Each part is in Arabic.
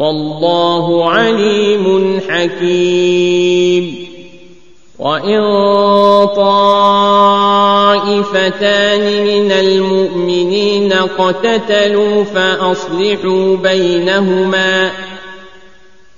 والله عليم حكيم. وإن طائفتان من المؤمنين اقتتلوا فأصلحوا بينهما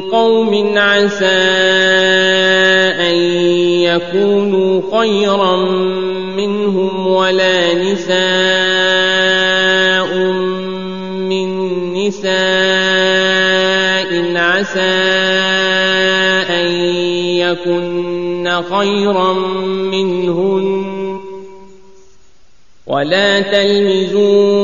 قوم عسى أن يكونوا خيرا منهم ولا نساء من نساء عسى أن يكن خيرا منهن. ولا تلمزوا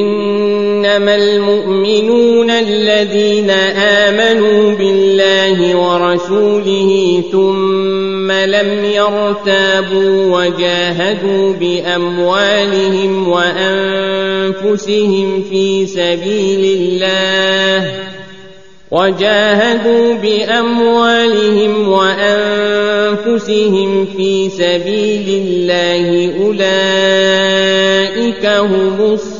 إنما المؤمنون الذين آمنوا بالله ورسوله ثم لم يرتابوا وجاهدوا بأموالهم وأنفسهم في سبيل الله وجاهدوا بأموالهم وأنفسهم في سبيل الله أولئك هم